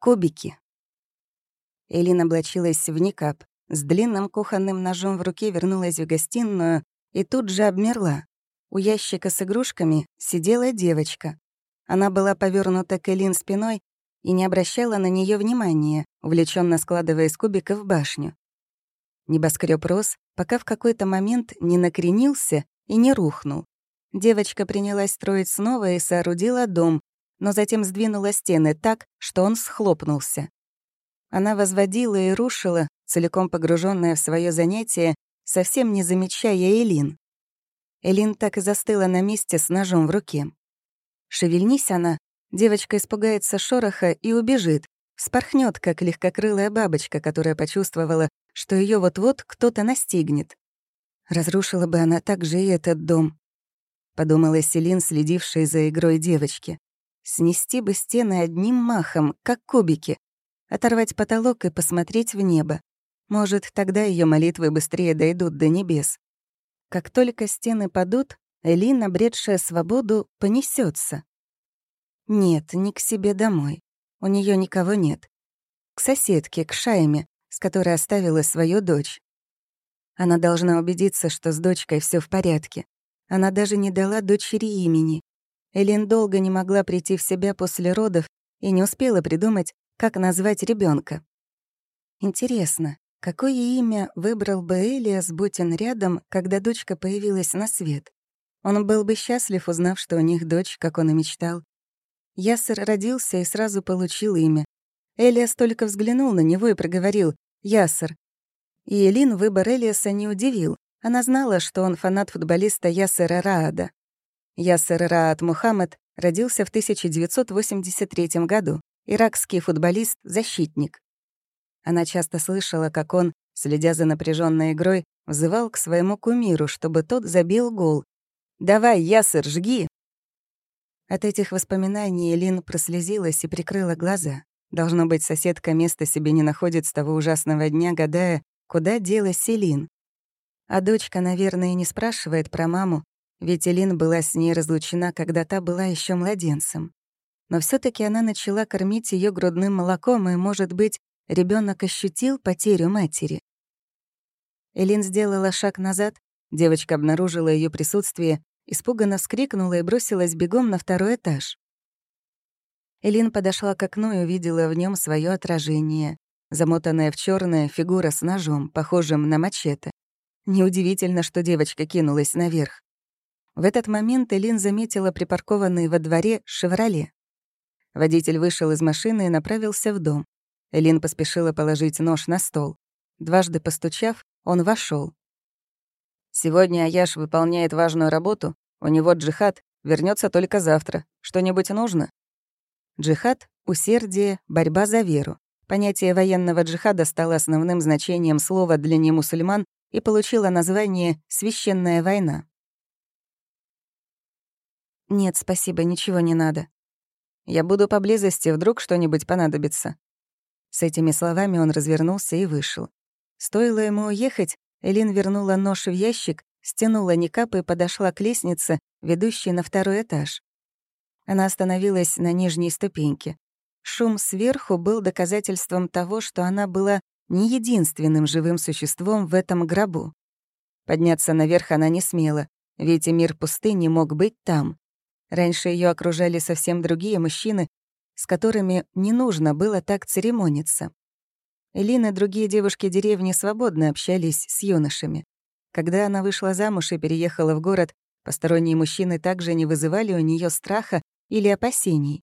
Кубики. Элина облачилась в никап, с длинным кухонным ножом в руке вернулась в гостиную и тут же обмерла. У ящика с игрушками сидела девочка. Она была повернута к Элин спиной и не обращала на нее внимания, увлеченно складывая из кубиков башню. Небоскреб рос, пока в какой-то момент не накренился и не рухнул. Девочка принялась строить снова и соорудила дом, но затем сдвинула стены так, что он схлопнулся. Она возводила и рушила, целиком погруженная в свое занятие, совсем не замечая Элин. Элин так и застыла на месте с ножом в руке. Шевельнись она, девочка испугается шороха и убежит, спорхнет, как легкокрылая бабочка, которая почувствовала, что ее вот-вот кто-то настигнет. Разрушила бы она также и этот дом. Подумала Селин, следившая за игрой девочки. Снести бы стены одним махом, как кубики, оторвать потолок и посмотреть в небо. Может, тогда ее молитвы быстрее дойдут до небес. Как только стены падут, Элин, обретшая свободу, понесется. Нет, не к себе домой. У нее никого нет. К соседке, к Шайме, с которой оставила свою дочь. Она должна убедиться, что с дочкой все в порядке. Она даже не дала дочери имени. Элин долго не могла прийти в себя после родов и не успела придумать, как назвать ребенка. Интересно, какое имя выбрал бы Элиас, будь он рядом, когда дочка появилась на свет? Он был бы счастлив, узнав, что у них дочь, как он и мечтал. Ясер родился и сразу получил имя. Элиас только взглянул на него и проговорил «Ясер». И Элин выбор Элиаса не удивил. Она знала, что он фанат футболиста Ясера Раада. Ясер Раад Мухаммад родился в 1983 году иракский футболист-защитник. Она часто слышала, как он, следя за напряженной игрой, взывал к своему кумиру, чтобы тот забил гол. «Давай, Ясер, жги!» От этих воспоминаний Элин прослезилась и прикрыла глаза. Должно быть, соседка места себе не находит с того ужасного дня, гадая, куда делась Селин. А дочка, наверное, не спрашивает про маму, ведь Элин была с ней разлучена, когда та была еще младенцем но все таки она начала кормить ее грудным молоком, и, может быть, ребенок ощутил потерю матери. Элин сделала шаг назад, девочка обнаружила ее присутствие, испуганно вскрикнула и бросилась бегом на второй этаж. Элин подошла к окну и увидела в нем свое отражение. Замотанная в черная фигура с ножом, похожим на мачете. Неудивительно, что девочка кинулась наверх. В этот момент Элин заметила припаркованный во дворе «Шевроле». Водитель вышел из машины и направился в дом. Элин поспешила положить нож на стол. Дважды постучав, он вошел. «Сегодня Аяш выполняет важную работу. У него джихад. Вернется только завтра. Что-нибудь нужно?» Джихад — усердие, борьба за веру. Понятие военного джихада стало основным значением слова для немусульман и получило название «священная война». «Нет, спасибо, ничего не надо», я буду поблизости, вдруг что-нибудь понадобится». С этими словами он развернулся и вышел. Стоило ему уехать, Элин вернула нож в ящик, стянула никап и подошла к лестнице, ведущей на второй этаж. Она остановилась на нижней ступеньке. Шум сверху был доказательством того, что она была не единственным живым существом в этом гробу. Подняться наверх она не смела, ведь мир пустыни мог быть там. Раньше ее окружали совсем другие мужчины, с которыми не нужно было так церемониться. Элин и другие девушки деревни свободно общались с юношами. Когда она вышла замуж и переехала в город, посторонние мужчины также не вызывали у нее страха или опасений.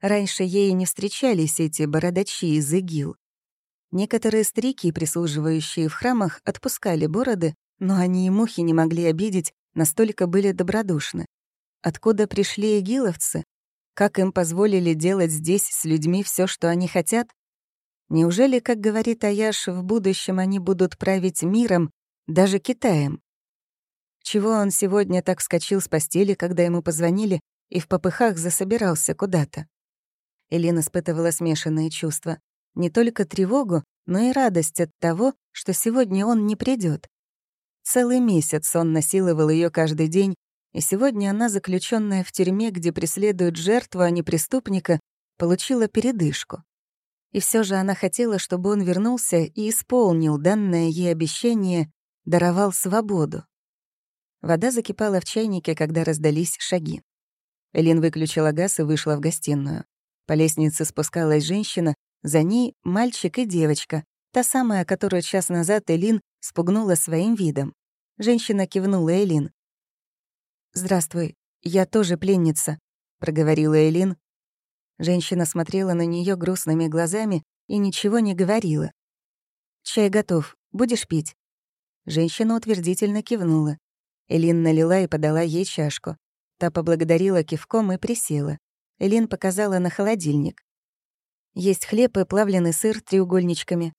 Раньше ей не встречались эти бородачи из ИГИЛ. Некоторые стрики, прислуживающие в храмах, отпускали бороды, но они и мухи не могли обидеть, настолько были добродушны. Откуда пришли игиловцы? Как им позволили делать здесь с людьми все, что они хотят? Неужели, как говорит Аяш, в будущем они будут править миром, даже Китаем? Чего он сегодня так вскочил с постели, когда ему позвонили, и в попыхах засобирался куда-то? Элина испытывала смешанные чувства. Не только тревогу, но и радость от того, что сегодня он не придет. Целый месяц он насиловал ее каждый день, и сегодня она, заключенная в тюрьме, где преследуют жертву, а не преступника, получила передышку. И все же она хотела, чтобы он вернулся и исполнил данное ей обещание, даровал свободу. Вода закипала в чайнике, когда раздались шаги. Элин выключила газ и вышла в гостиную. По лестнице спускалась женщина, за ней мальчик и девочка, та самая, которую час назад Элин спугнула своим видом. Женщина кивнула Элин. «Здравствуй, я тоже пленница», — проговорила Элин. Женщина смотрела на нее грустными глазами и ничего не говорила. «Чай готов. Будешь пить?» Женщина утвердительно кивнула. Элин налила и подала ей чашку. Та поблагодарила кивком и присела. Элин показала на холодильник. Есть хлеб и плавленый сыр треугольничками.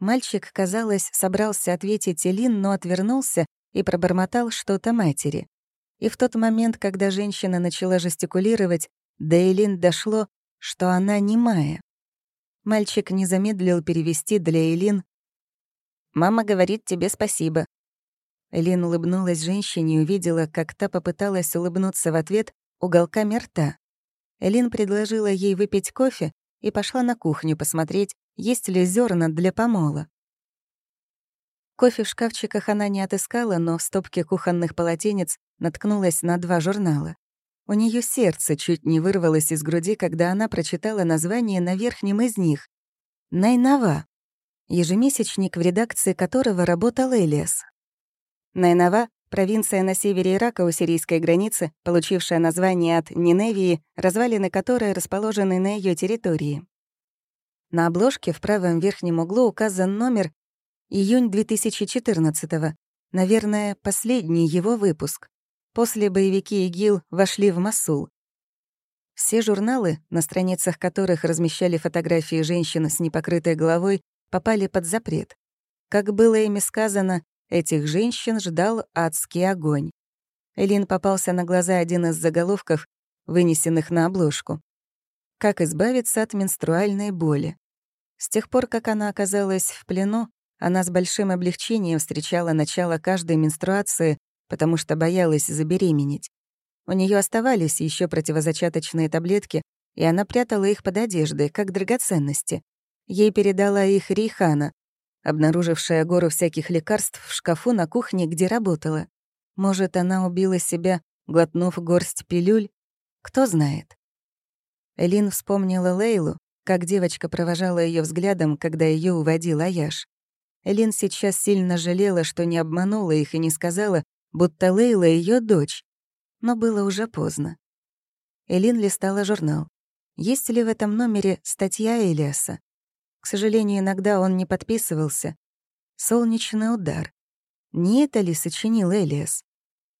Мальчик, казалось, собрался ответить Элин, но отвернулся и пробормотал что-то матери. И в тот момент, когда женщина начала жестикулировать, до Элин дошло, что она немая. Мальчик не замедлил перевести для Элин «Мама говорит тебе спасибо». Элин улыбнулась женщине и увидела, как та попыталась улыбнуться в ответ уголками рта. Элин предложила ей выпить кофе и пошла на кухню посмотреть, есть ли зерна для помола. Кофе в шкафчиках она не отыскала, но в стопке кухонных полотенец наткнулась на два журнала. У нее сердце чуть не вырвалось из груди, когда она прочитала название на верхнем из них — «Найнова», ежемесячник, в редакции которого работал Элиас. Найнова — провинция на севере Ирака у сирийской границы, получившая название от Ниневии, развалины которой расположены на ее территории. На обложке в правом верхнем углу указан номер июнь 2014 -го, наверное, последний его выпуск. После боевики ИГИЛ вошли в Масул. Все журналы, на страницах которых размещали фотографии женщин с непокрытой головой, попали под запрет. Как было ими сказано, этих женщин ждал адский огонь. Элин попался на глаза один из заголовков, вынесенных на обложку. «Как избавиться от менструальной боли». С тех пор, как она оказалась в плену, она с большим облегчением встречала начало каждой менструации, потому что боялась забеременеть. У нее оставались еще противозачаточные таблетки, и она прятала их под одеждой, как драгоценности. Ей передала их Рейхана, обнаружившая гору всяких лекарств в шкафу на кухне, где работала. Может, она убила себя, глотнув горсть пилюль? Кто знает. Элин вспомнила Лейлу, как девочка провожала ее взглядом, когда ее уводил Аяш. Элин сейчас сильно жалела, что не обманула их и не сказала, будто Лейла ее дочь. Но было уже поздно. Элин листала журнал. Есть ли в этом номере статья Элиаса? К сожалению, иногда он не подписывался. «Солнечный удар». Не это ли сочинил Элиас?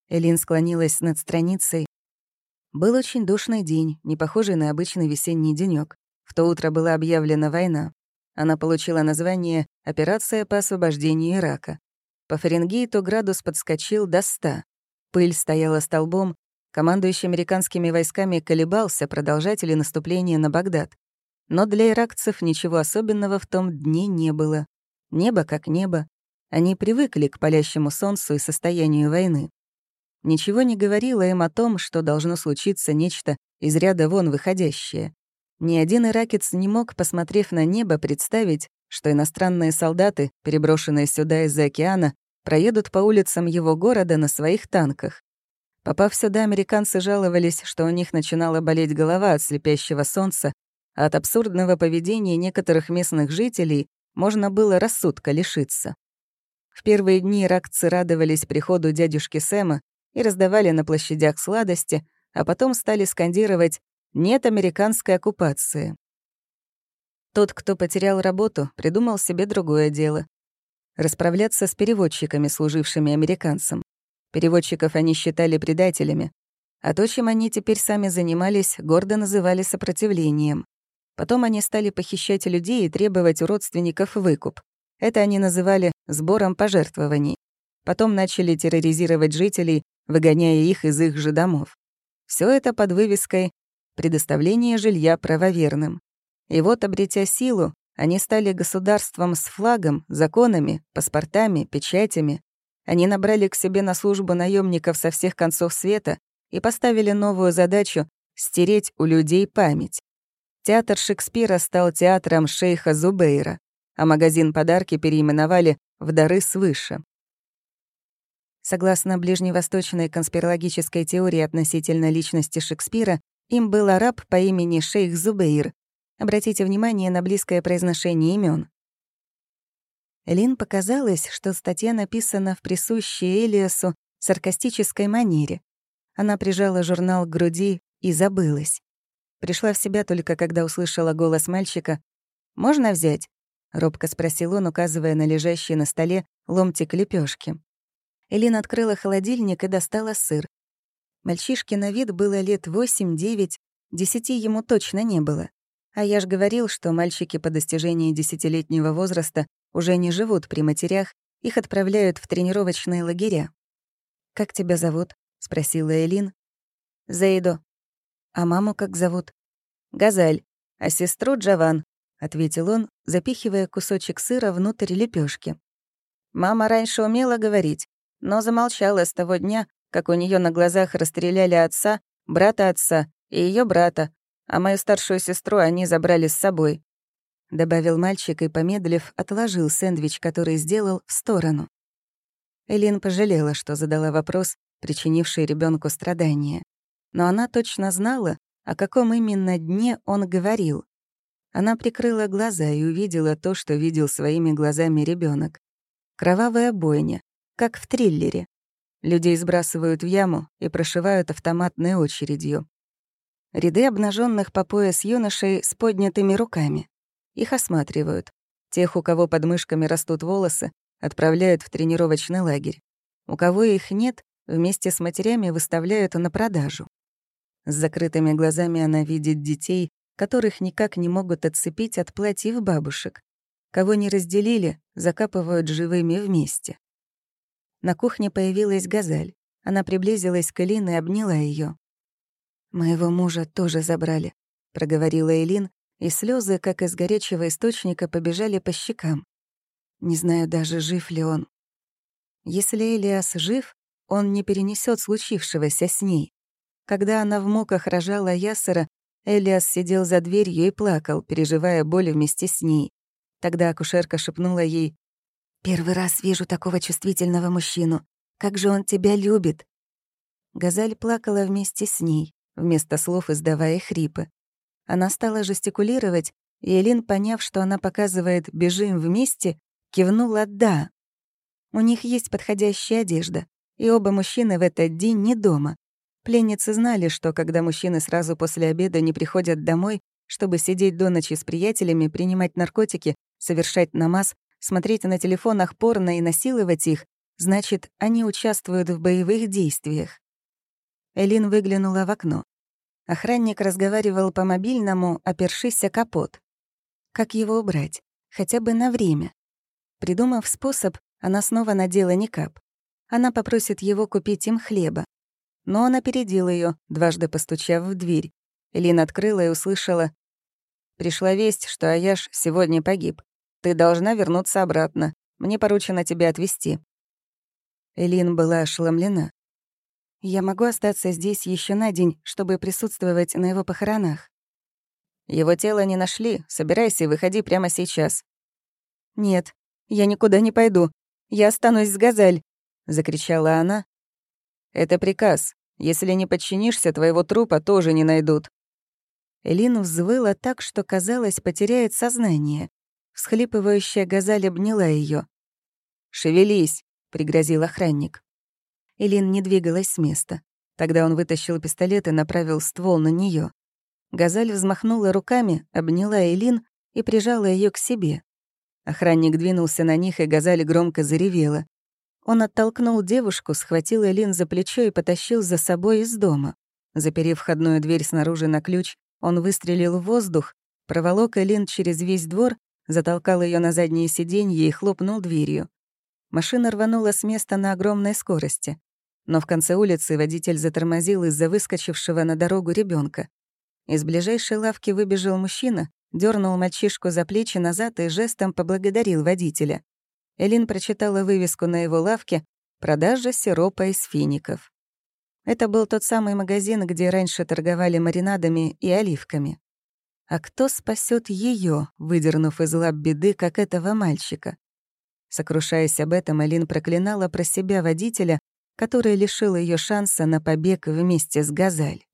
Элин склонилась над страницей. Был очень душный день, не похожий на обычный весенний денёк. В то утро была объявлена война. Она получила название «Операция по освобождению Ирака». По Фаренгейту градус подскочил до 100. Пыль стояла столбом. Командующий американскими войсками колебался, продолжать ли наступление на Багдад. Но для иракцев ничего особенного в том дне не было. Небо как небо. Они привыкли к палящему солнцу и состоянию войны. Ничего не говорило им о том, что должно случиться нечто из ряда вон выходящее. Ни один иракец не мог, посмотрев на небо, представить, что иностранные солдаты, переброшенные сюда из-за океана, проедут по улицам его города на своих танках. Попав сюда, американцы жаловались, что у них начинала болеть голова от слепящего солнца, а от абсурдного поведения некоторых местных жителей можно было рассудка лишиться. В первые дни иракцы радовались приходу дядюшки Сэма и раздавали на площадях сладости, а потом стали скандировать «нет американской оккупации». Тот, кто потерял работу, придумал себе другое дело — расправляться с переводчиками, служившими американцам. Переводчиков они считали предателями, а то, чем они теперь сами занимались, гордо называли сопротивлением. Потом они стали похищать людей и требовать у родственников выкуп. Это они называли «сбором пожертвований». Потом начали терроризировать жителей, выгоняя их из их же домов. Все это под вывеской «предоставление жилья правоверным». И вот, обретя силу, они стали государством с флагом, законами, паспортами, печатями. Они набрали к себе на службу наемников со всех концов света и поставили новую задачу — стереть у людей память. Театр Шекспира стал театром шейха Зубейра, а магазин «Подарки» переименовали в «Дары свыше». Согласно ближневосточной конспирологической теории относительно личности Шекспира, им был араб по имени шейх Зубейр. Обратите внимание на близкое произношение имен. Лин показалось, что статья написана в присущей Элиасу саркастической манере. Она прижала журнал к груди и забылась. Пришла в себя только когда услышала голос мальчика. «Можно взять?» — робко спросил он, указывая на лежащий на столе ломтик лепешки. Элин открыла холодильник и достала сыр. Мальчишке на вид было лет восемь-девять, десяти ему точно не было. А я ж говорил, что мальчики по достижении десятилетнего возраста уже не живут при матерях, их отправляют в тренировочные лагеря. «Как тебя зовут?» — спросила Элин. «Заидо». «А маму как зовут?» «Газаль, а сестру Джаван», — ответил он, запихивая кусочек сыра внутрь лепешки. «Мама раньше умела говорить, но замолчала с того дня, как у нее на глазах расстреляли отца, брата отца и ее брата, а мою старшую сестру они забрали с собой. Добавил мальчик и, помедлив, отложил сэндвич, который сделал, в сторону. Элин пожалела, что задала вопрос, причинивший ребенку страдания. Но она точно знала, о каком именно дне он говорил. Она прикрыла глаза и увидела то, что видел своими глазами ребенок. Кровавая бойня, как в триллере. Людей сбрасывают в яму и прошивают автоматной очередью. Ряды обнаженных по пояс юношей с поднятыми руками. Их осматривают. Тех, у кого под мышками растут волосы, отправляют в тренировочный лагерь. У кого их нет, вместе с матерями выставляют на продажу. С закрытыми глазами она видит детей, которых никак не могут отцепить от платьев бабушек. Кого не разделили, закапывают живыми вместе. На кухне появилась Газаль. Она приблизилась к Элин и обняла ее. «Моего мужа тоже забрали», — проговорила Элин, и слезы, как из горячего источника, побежали по щекам. Не знаю даже, жив ли он. Если Элиас жив, он не перенесет случившегося с ней. Когда она в муках рожала Ясера, Элиас сидел за дверью и плакал, переживая боль вместе с ней. Тогда акушерка шепнула ей Первый раз вижу такого чувствительного мужчину. Как же он тебя любит!» Газаль плакала вместе с ней, вместо слов издавая хрипы. Она стала жестикулировать, и Элин, поняв, что она показывает «бежим вместе», кивнула «да». У них есть подходящая одежда, и оба мужчины в этот день не дома. Пленницы знали, что когда мужчины сразу после обеда не приходят домой, чтобы сидеть до ночи с приятелями, принимать наркотики, совершать намаз, смотреть на телефонах порно и насиловать их, значит, они участвуют в боевых действиях. Элин выглянула в окно. Охранник разговаривал по мобильному, опершись о капот. Как его убрать? Хотя бы на время. Придумав способ, она снова надела никап. Она попросит его купить им хлеба. Но он опередил ее, дважды постучав в дверь. Элин открыла и услышала. «Пришла весть, что Аяш сегодня погиб. Ты должна вернуться обратно. Мне поручено тебя отвезти». Элин была ошеломлена. «Я могу остаться здесь еще на день, чтобы присутствовать на его похоронах?» «Его тело не нашли. Собирайся и выходи прямо сейчас». «Нет, я никуда не пойду. Я останусь с Газаль», — закричала она. «Это приказ. Если не подчинишься, твоего трупа тоже не найдут». Элин взвыла так, что, казалось, потеряет сознание. Всхлипывающая газаль обняла ее. «Шевелись!» — пригрозил охранник. Элин не двигалась с места. Тогда он вытащил пистолет и направил ствол на нее. Газаль взмахнула руками, обняла Элин и прижала ее к себе. Охранник двинулся на них, и Газаль громко заревела. Он оттолкнул девушку, схватил Элин за плечо и потащил за собой из дома. Заперев входную дверь снаружи на ключ, он выстрелил в воздух, проволок Элин через весь двор затолкал ее на заднее сиденье и хлопнул дверью. Машина рванула с места на огромной скорости. Но в конце улицы водитель затормозил из-за выскочившего на дорогу ребенка. Из ближайшей лавки выбежал мужчина, дернул мальчишку за плечи назад и жестом поблагодарил водителя. Элин прочитала вывеску на его лавке «Продажа сиропа из фиников». Это был тот самый магазин, где раньше торговали маринадами и оливками. А кто спасет ее, выдернув из лап беды, как этого мальчика? Сокрушаясь об этом, Элин проклинала про себя водителя, который лишил ее шанса на побег вместе с Газаль.